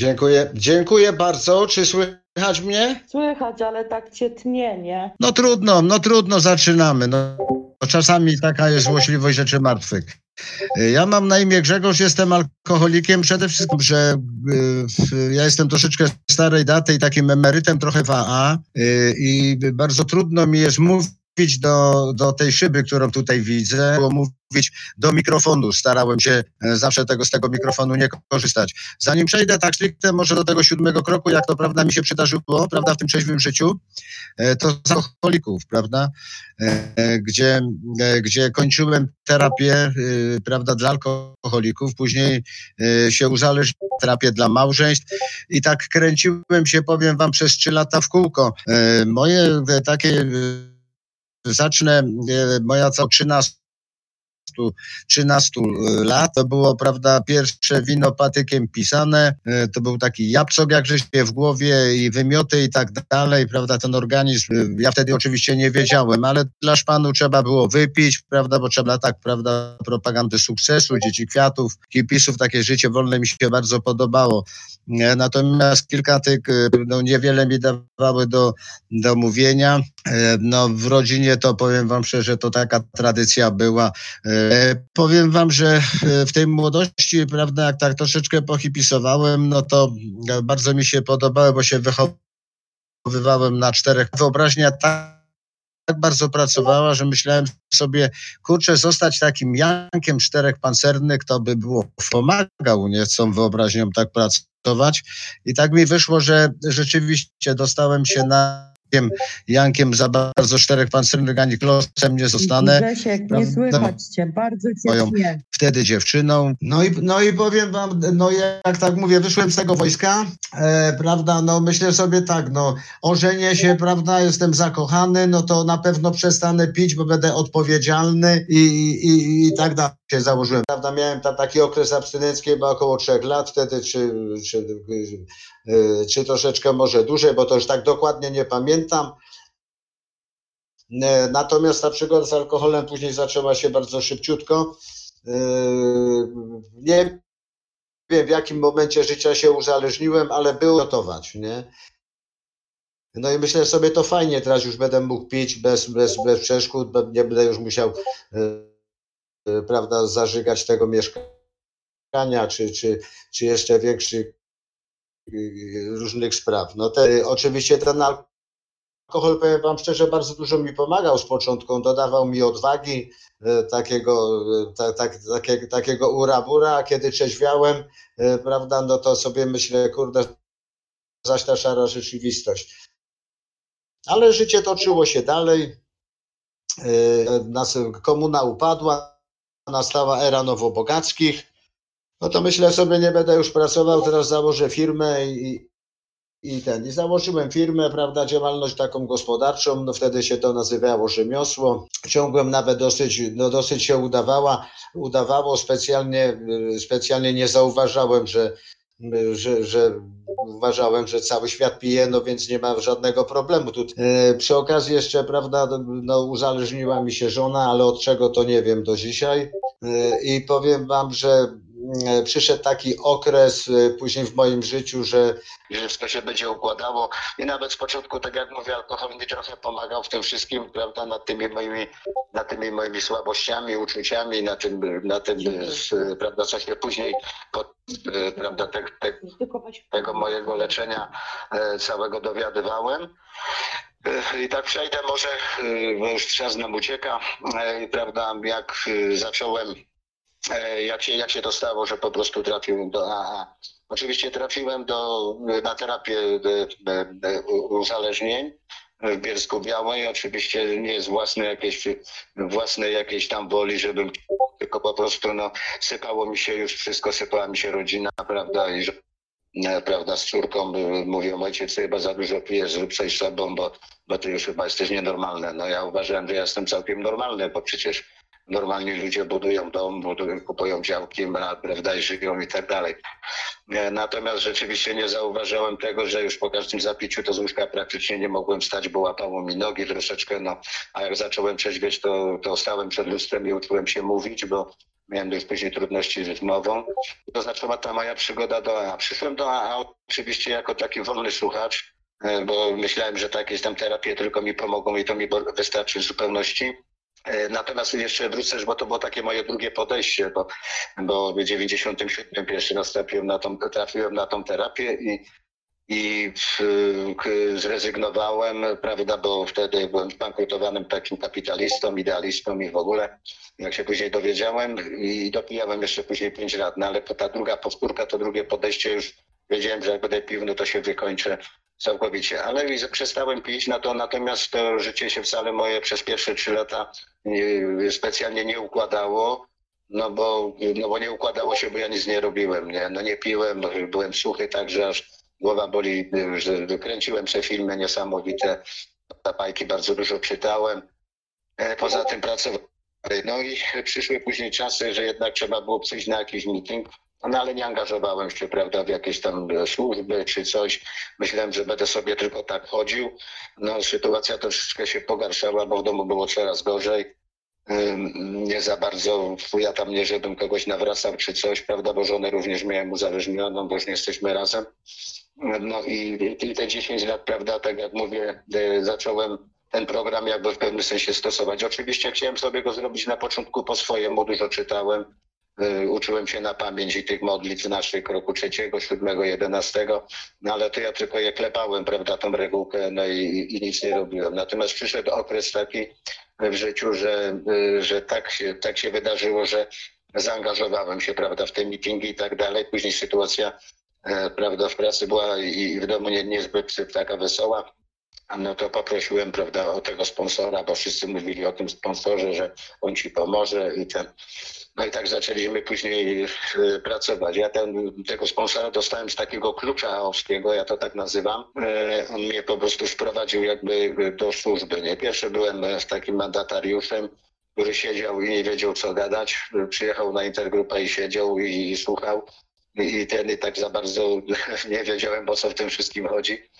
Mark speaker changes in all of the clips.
Speaker 1: Dziękuję, dziękuję bardzo. Czy słychać mnie?
Speaker 2: Słychać, ale tak cię tnie, nie?
Speaker 1: No trudno, no trudno, zaczynamy. No, czasami taka jest złośliwość rzeczy martwych. Ja mam na imię Grzegorz, jestem alkoholikiem. Przede wszystkim, że y, ja jestem troszeczkę starej daty i takim emerytem trochę w AA y, i bardzo trudno mi jest mówić do, do tej szyby, którą tutaj widzę, było mówić do mikrofonu. Starałem się e, zawsze tego, z tego mikrofonu nie korzystać. Zanim przejdę tak stricte może do tego siódmego kroku, jak to prawda mi się przydarzyło, prawda, w tym trzeźwym życiu, e, to z alkoholików, prawda, e, gdzie, gdzie kończyłem terapię, prawda, dla alkoholików, później się uzależniłem terapię dla małżeństw i tak kręciłem się, powiem wam, przez trzy lata w kółko. Moje takie zacznę e, moja co 13 13 e, lat. To było, prawda, pierwsze wino patykiem pisane. E, to był taki jabłcok, jak się w głowie i wymioty i tak dalej, prawda, ten organizm. Ja wtedy oczywiście nie wiedziałem, ale dla szpanu trzeba było wypić, prawda, bo trzeba tak, prawda, propagandy sukcesu, dzieci kwiatów, hipisów, takie życie wolne mi się bardzo podobało. Natomiast kilka tych, no niewiele mi dawały do, do mówienia. No w rodzinie to powiem wam szczerze, to taka tradycja była. Powiem wam, że w tej młodości, prawda, jak tak troszeczkę pohipisowałem, no to bardzo mi się podobało, bo się wychowywałem na czterech. Wyobraźnia tak tak bardzo pracowała, że myślałem sobie, kurczę, zostać takim Jankiem czterech pancernych, to by było pomagał nieco wyobraźnią tak pracować. I tak mi wyszło, że rzeczywiście dostałem się na Jankiem za bardzo czterech pancernych, ani klosem nie zostanę.
Speaker 2: Grzesiek, nie słychać cię, bardzo cię nie.
Speaker 1: wtedy dziewczyną. No i, no i powiem wam, no jak tak mówię, wyszłem z tego wojska, e, prawda, no myślę sobie tak, no ożenię się, prawda, jestem zakochany, no to na pewno przestanę pić, bo będę odpowiedzialny i, i, i tak dalej się założyłem. Prawda, miałem tam taki okres abstynencki chyba około trzech lat wtedy, czy, czy, czy troszeczkę może dłużej, bo to już tak dokładnie nie pamiętam. E, natomiast ta przygoda z alkoholem później zaczęła się bardzo szybciutko. E, nie wiem w jakim momencie życia się uzależniłem, ale było gotować, nie? No i myślę sobie, to fajnie, teraz już będę mógł pić bez, bez, bez przeszkód, nie będę już musiał Y, prawda, zażygać tego mieszkania, czy, czy, czy jeszcze większych y, różnych spraw. No te, oczywiście ten alkohol, powiem wam szczerze, bardzo dużo mi pomagał z początku. Dodawał mi odwagi, y, takiego, tak, tak, takiego, takiego urabura, kiedy trzeźwiałem, prawda, no to sobie myślę, kurde, zaś ta szara rzeczywistość. Ale życie toczyło się dalej. Komuna upadła, nastała era nowobogackich, no to myślę sobie, nie będę już pracował, teraz założę firmę i, i ten. I założyłem firmę, prawda, działalność taką gospodarczą, no wtedy się to nazywało rzemiosło. Ciągłem nawet dosyć, no dosyć się udawała, udawało, specjalnie, specjalnie nie zauważałem, że że, że uważałem, że cały świat pije, no więc nie ma żadnego problemu. Tu, e, przy okazji jeszcze, prawda, no, uzależniła mi się żona, ale od czego to nie wiem do dzisiaj. E, I powiem wam, że przyszedł taki okres e, później w moim życiu, że wszystko się będzie układało i nawet z początku, tak jak mówię, alkohol mi trochę pomagał w tym wszystkim, prawda, nad tymi moimi, nad tymi moimi słabościami, uczuciami, na tym, na tym prawda, co się później pod, e, prawda, te, te, tego mojego leczenia całego dowiadywałem. I tak przejdę może, bo już czas nam ucieka, prawda, jak zacząłem E, jak się, jak się to stało, że po prostu trafiłem do AA. Oczywiście trafiłem do, na terapię e, e, uzależnień w Bielsku Białej. Oczywiście nie z własnej jakiejś, własnej jakiejś tam woli, żebym tylko po prostu no, sypało mi się już wszystko, sypała mi się rodzina, prawda, i że prawda, z córką mówią, ojciec, chyba za dużo pijesz, zrób coś sobą, bo, bo ty już chyba jesteś nienormalny. No ja uważałem, że ja jestem całkiem normalny, bo przecież normalni ludzie budują dom, budują, kupują działki, prawda, i żyją i tak dalej. E, natomiast rzeczywiście nie zauważyłem tego, że już po każdym zapiciu to z łóżka praktycznie nie mogłem stać, bo łapało mi nogi troszeczkę, no, a jak zacząłem trzeźwieć, to, to stałem przed lustrem i uczyłem się mówić, bo
Speaker 3: miałem już później trudności z mową. To zaczęła ta moja przygoda do AA. Przyszłem do AA oczywiście jako taki wolny słuchacz, e, bo myślałem, że tak tam terapie tylko mi pomogą i to mi wystarczy w zupełności. E, natomiast jeszcze wrócę, bo to było takie moje drugie podejście, bo, bo w 97 pierwszy raz trafiłem na tą, trafiłem na tą terapię i, i zrezygnowałem, prawda, bo wtedy byłem zbankrutowanym takim kapitalistą, idealistą i w ogóle, jak się później dowiedziałem i dopijałem jeszcze później pięć lat, no ale ta druga powtórka, to drugie podejście już wiedziałem, że jak będę pił, no to się wykończę całkowicie, ale przestałem pić, no to natomiast to życie się wcale moje przez pierwsze trzy lata specjalnie nie układało, no bo, no bo nie układało się, bo ja nic nie robiłem, nie? No nie piłem, byłem suchy, także aż głowa boli, że wykręciłem te filmy niesamowite, bajki bardzo dużo czytałem, e, poza tym pracowałem. No i przyszły później czasy, że jednak trzeba było przyjść na jakiś meeting, no ale nie angażowałem się, prawda, w jakieś tam służby czy coś. Myślałem, że będę sobie tylko tak chodził. No sytuacja troszeczkę się pogarszała, bo w domu było coraz gorzej. Nie za bardzo, ja tam nie, żebym kogoś nawracał czy coś, prawda, bo żonę również miałem uzależnioną, bo już nie jesteśmy razem. No i, i te 10 lat, prawda, tak jak mówię, e, zacząłem ten program jakby w pewnym sensie stosować. Oczywiście chciałem sobie go zrobić na początku po swojemu, dużo czytałem, e, uczyłem się na pamięć i tych modlitw naszych roku trzeciego, siódmego, jedenastego, no ale to ja tylko je klepałem, prawda, tą regułkę, no i, i nic nie robiłem. Natomiast przyszedł okres taki w życiu, że, e, że tak, się, tak się wydarzyło, że zaangażowałem się, prawda, w te meetingi i tak dalej. Później sytuacja E, prawda, w pracy była i w domu nie, niezbyt taka wesoła, no to poprosiłem, prawda, o tego sponsora, bo wszyscy mówili o tym sponsorze, że on ci pomoże i ten. No i tak zaczęliśmy później e, pracować. Ja ten, tego sponsora dostałem z takiego klucza aowskiego, ja to tak nazywam. E, on mnie po prostu wprowadził jakby do służby. Nie? Pierwszy byłem z takim mandatariuszem, który siedział i nie wiedział co gadać. Przyjechał na intergrupę i siedział i, i słuchał i wtedy tak za bardzo nie wiedziałem, o co w tym wszystkim chodzi.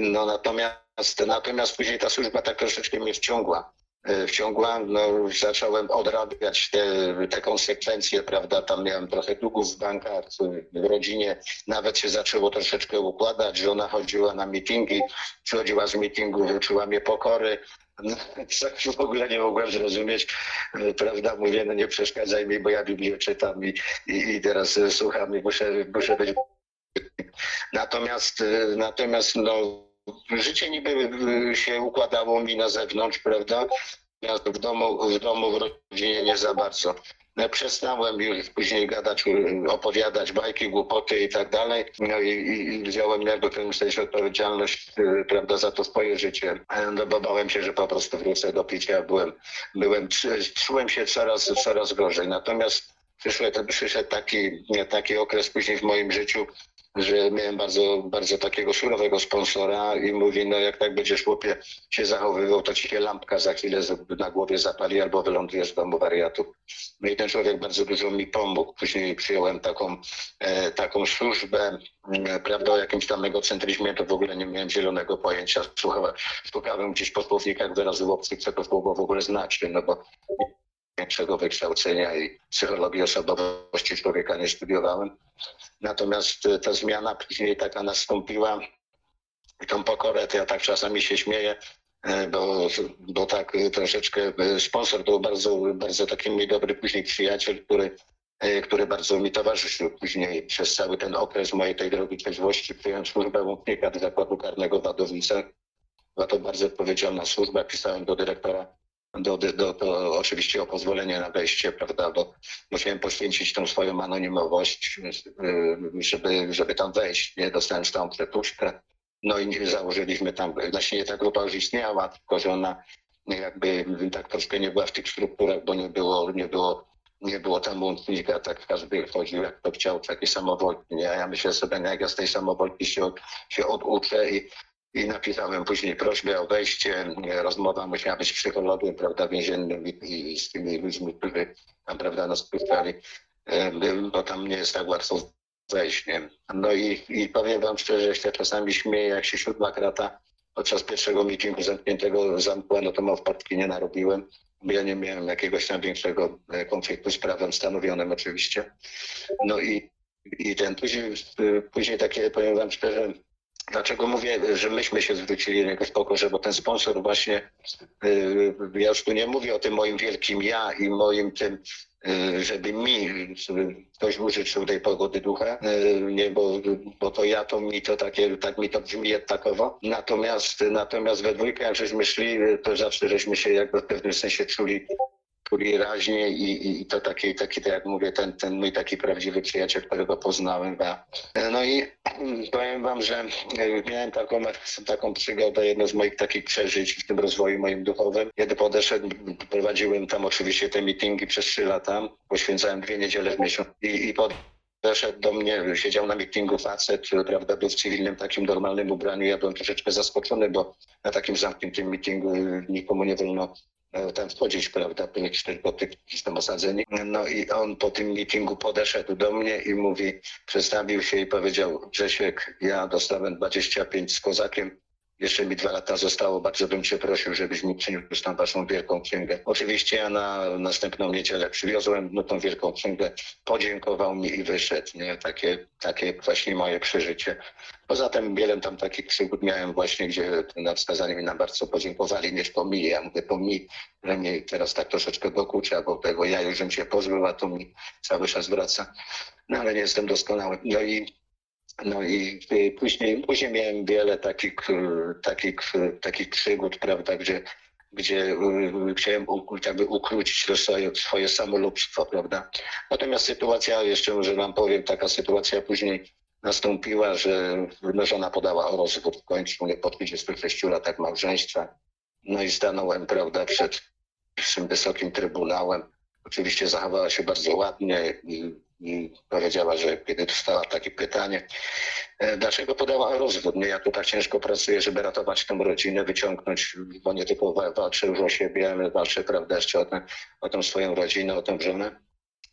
Speaker 3: No natomiast, natomiast później ta służba tak troszeczkę mnie wciągła. E, wciągła, no zacząłem odrabiać te, te konsekwencje, prawda, tam miałem trochę długów w bankach, w rodzinie. Nawet się zaczęło troszeczkę układać, żona chodziła na mitingi, przychodziła z mitingu, uczyła mnie pokory, no, w ogóle nie mogłem zrozumieć, e, prawda, mówię, no nie przeszkadzaj mi, bo ja Biblię czytam i, i, i teraz e, słucham i muszę, muszę być... Natomiast, e, natomiast no, życie niby się układało mi na zewnątrz, prawda, natomiast w domu, w domu, w rodzinie nie za bardzo. No, przestałem już później gadać, opowiadać bajki, głupoty i tak dalej. No i, i, wziąłem jakby w pewnym sensie odpowiedzialność, y, prawda, za to swoje życie. No bo bałem się, że po prostu wrócę do picia. Byłem, byłem, czułem się coraz, coraz gorzej. Natomiast przyszedł, przyszedł taki, taki okres później w moim życiu, że miałem bardzo, bardzo takiego surowego sponsora i mówi, no jak tak będziesz chłopie się zachowywał, to ci się lampka za chwilę na głowie zapali albo wylądujesz w domu wariatu. No i ten człowiek bardzo dużo mi pomógł. Później przyjąłem taką, e, taką służbę, e, prawda, o jakimś tam egocentryzmie, to w ogóle nie miałem zielonego pojęcia. Słuchałem, szukałem gdzieś po słownikach wyrazów obcych, co to słowo w ogóle znaczy, no bo większego wykształcenia i psychologii osobowości człowieka nie studiowałem. Natomiast e, ta zmiana później taka nastąpiła. I tą pokorę to ja tak czasami się śmieję, e, bo, bo tak e, troszeczkę sponsor był bardzo, bardzo taki mój dobry później przyjaciel, który, który bardzo mi towarzyszył później przez cały ten okres mojej tej drogi trzeźwości. Przyjąłem służbę łącznika do zakładu karnego w. Była to bardzo odpowiedzialna służba. Pisałem do dyrektora do, do, do, oczywiście o pozwolenie na wejście, prawda, bo musiałem poświęcić tą swoją anonimowość, y, żeby, żeby tam wejść. Nie dostałem tą przepuszkę. No i założyliśmy tam, właśnie ta grupa już istniała, tylko że ona jakby tak troszkę nie była w tych strukturach, bo nie było, nie było, nie było tam łącznika, tak każdy chodził jak to chciał, taki samowolnie. A ja myślę sobie, no jak ja z tej samowolki się, się oduczę i i napisałem później prośbę o wejście. Rozmowa musiała być z psychologiem, prawda, więziennym i, i z tymi ludźmi, którzy tam, prawda, nas puszczali, bo tam nie jest tak łatwo wejść, nie? No i, i powiem wam szczerze, że czasami śmieję, jak się siódma krata podczas pierwszego meetingu zamkniętego zamkła, no to ma wpadki nie narobiłem. ja nie miałem jakiegoś tam większego e, konfliktu z prawem stanowionym oczywiście. No i, i ten później, później takie, powiem wam szczerze, Dlaczego mówię, że myśmy się zwrócili na jakoś pokorze, bo ten sponsor właśnie, y, ja już tu nie mówię o tym moim wielkim ja i moim tym, y, żeby mi ktoś użyczył tej pogody ducha, y, nie, bo, bo to ja to mi to takie, tak mi to brzmi jednakowo. Natomiast, natomiast we dwójkę jak żeśmy szli, to zawsze żeśmy się jakby w pewnym sensie czuli czuli raźnie i, i to taki, taki, tak jak mówię, ten, ten mój taki prawdziwy przyjaciel, którego poznałem. No i powiem wam, że miałem taką, taką przygodę, jedno z moich takich przeżyć w tym rozwoju moim duchowym. Kiedy podeszedł, prowadziłem tam oczywiście te meetingi przez trzy lata, poświęcałem dwie niedziele w miesiącu i, i pod do mnie, siedział na meetingu facet, prawda, był w cywilnym takim normalnym ubraniu. Ja byłem troszeczkę zaskoczony, bo na takim zamkniętym meetingu nikomu nie wolno E, tam wchodzić, prawda, byli cztery gotyki tam osadzeni. No i on po tym meetingu podeszedł do mnie i mówi, przedstawił się i powiedział, Grzesiek, ja dostałem 25 z kozakiem, jeszcze mi dwa lata zostało, bardzo bym cię prosił, żebyś mi przyniósł tam waszą wielką księgę. Oczywiście ja na następną niedzielę przywiozłem no, tą wielką księgę, podziękował mi i wyszedł. Nie? Takie, takie właśnie moje przeżycie. Poza tym wiele tam takich przygód miałem właśnie, gdzie na wskazanie mi nam bardzo podziękowali, nie po mi. Ja mówię po mi, że mnie teraz tak troszeczkę dokucza, bo tego ja już bym się pozbył, a to mi cały czas wraca. No ale nie jestem doskonały. No i no i później, później miałem wiele takich, takich, takich przygód, prawda, gdzie, gdzie chciałem jakby ukrócić swoje, swoje samolubstwo, prawda. Natomiast sytuacja, jeszcze może wam powiem, taka sytuacja później nastąpiła, że no, żona podała o rozwód w końcu po 26 latach małżeństwa. No i stanąłem, prawda, przed tym wysokim trybunałem. Oczywiście zachowała się bardzo ładnie i, i powiedziała, że kiedy dostała takie pytanie, e, dlaczego podała rozwód? Nie, ja tu tak ciężko pracuję, żeby ratować tę rodzinę, wyciągnąć, bo nie tylko walczę już o siebie, ale walczę, prawda, jeszcze o, tę, o tą swoją rodzinę, o tę żonę.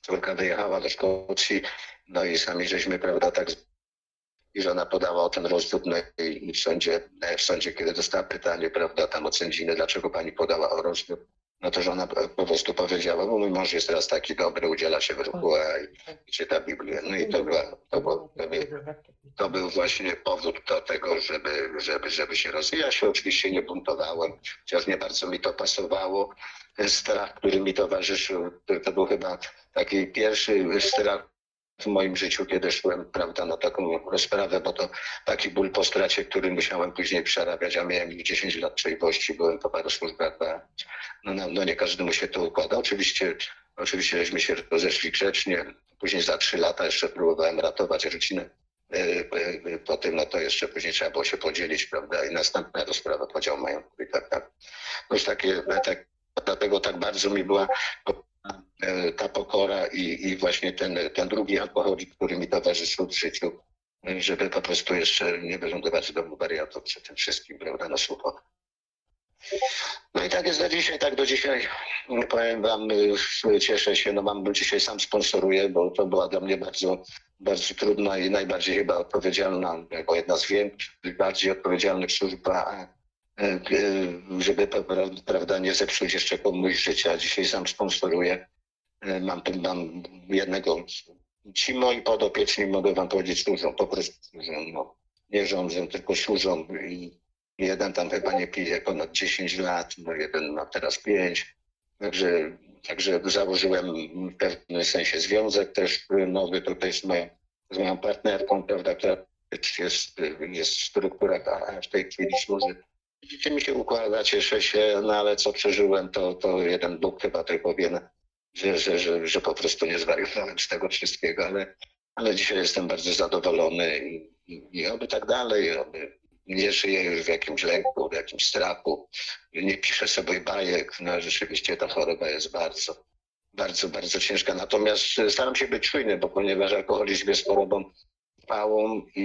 Speaker 3: Córka wyjechała do Szkocji, no i sami żeśmy, prawda, tak i żona podała o ten rozwód no i w sądzie, w sądzie, kiedy dostała pytanie, prawda, tam od sędziny, dlaczego pani podała o rozwód, no to żona po prostu powiedziała, bo mój mąż jest teraz taki dobry, udziela się w ruchu i czyta Biblię. No i to, była, to, był, to był właśnie powód do tego, żeby, żeby, żeby się rozwijać. Się oczywiście nie buntowałem, chociaż nie bardzo mi to pasowało. Strach, który mi towarzyszył, to był chyba taki pierwszy strach w moim życiu, kiedy szłem, prawda, na taką rozprawę, bo to taki ból po stracie, który musiałem później przerabiać, a miałem 10 lat trzeźwości, byłem po paru służbach, no, no, no nie każdemu się to układa. Oczywiście, oczywiście żeśmy się rozeszli grzecznie, później za trzy lata jeszcze próbowałem ratować rodzinę. E, e, po tym, no to jeszcze później trzeba było się podzielić, prawda, i następna rozprawa, podział majątku i tak, tak. No już takie, tak, dlatego tak bardzo mi była E, ta pokora i, i właśnie ten, ten drugi alkoholik, który mi towarzyszył w życiu, żeby po prostu jeszcze nie wylądować w domu wariatów przy tym wszystkim, prawda, na słucho. No i tak jest do dzisiaj, tak do dzisiaj. Powiem wam, cieszę się, no mam dzisiaj sam sponsoruję, bo to była dla mnie bardzo, bardzo trudna i najbardziej chyba odpowiedzialna, bo jedna z większych, bardziej odpowiedzialnych służb, e, e, żeby prawda, nie zepsuć jeszcze komuś życia. Dzisiaj sam sponsoruję. E, mam, mam jednego, ci moi podopieczni, mogę wam powiedzieć, służą, po prostu służą, no. Nie rządzą, tylko służą i jeden tam chyba nie pije ponad 10 lat, no jeden ma teraz 5. Także, także założyłem w pewnym sensie związek też nowy tutaj z moją, z moją partnerką, prawda, która jest, jest w strukturach, a w tej chwili służy. Widzicie, mi się układa, cieszę się, no ale co przeżyłem, to, to jeden Bóg chyba tylko wie, że, że, że, że po prostu nie zwariowałem z tego wszystkiego, ale, ale dzisiaj jestem bardzo zadowolony i, i, i oby tak dalej, oby nie żyję już w jakimś lęku, w jakimś strachu, nie piszę sobie bajek, no rzeczywiście ta choroba jest bardzo, bardzo, bardzo ciężka. Natomiast staram się być czujny, bo ponieważ alkoholizm jest chorobą trwałą i,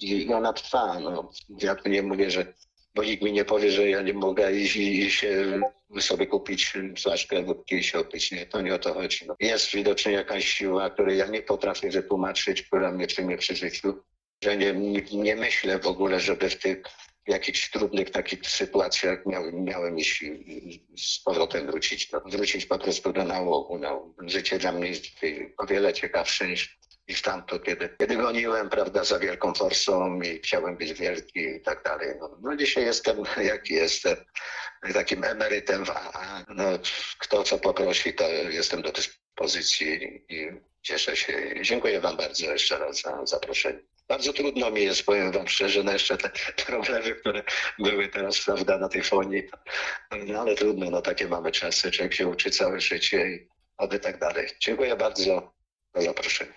Speaker 3: i, i ona trwa. No, ja tu nie mówię, że bo nikt mi nie powie, że ja nie mogę iść i, się sobie kupić flaszkę wódki i się opić. Nie, to nie o to chodzi. No. Jest widocznie jakaś siła, której ja nie potrafię wytłumaczyć, która mnie trzymie przy życiu, że nie, nie, myślę w ogóle, żeby w tych jakichś trudnych takich sytuacjach miałem, miałem iść z powrotem wrócić, no, wrócić po prostu do nałogu. No, życie dla mnie jest o wiele ciekawsze niż, niż tamto, kiedy, kiedy goniłem, prawda, za wielką forsą i chciałem być wielki i tak dalej. No, no dzisiaj jestem jaki jestem, takim emerytem w AA. No, kto co poprosi, to jestem do dyspozycji i cieszę się. Dziękuję Wam bardzo jeszcze raz za zaproszenie. Bardzo trudno mi jest, powiem Wam szczerze, na jeszcze te problemy, które były teraz, prawda, na tej fonii. No ale trudno, no takie mamy czasy. Człowiek się uczy całe życie i oby tak dalej. Dziękuję bardzo za zaproszenie.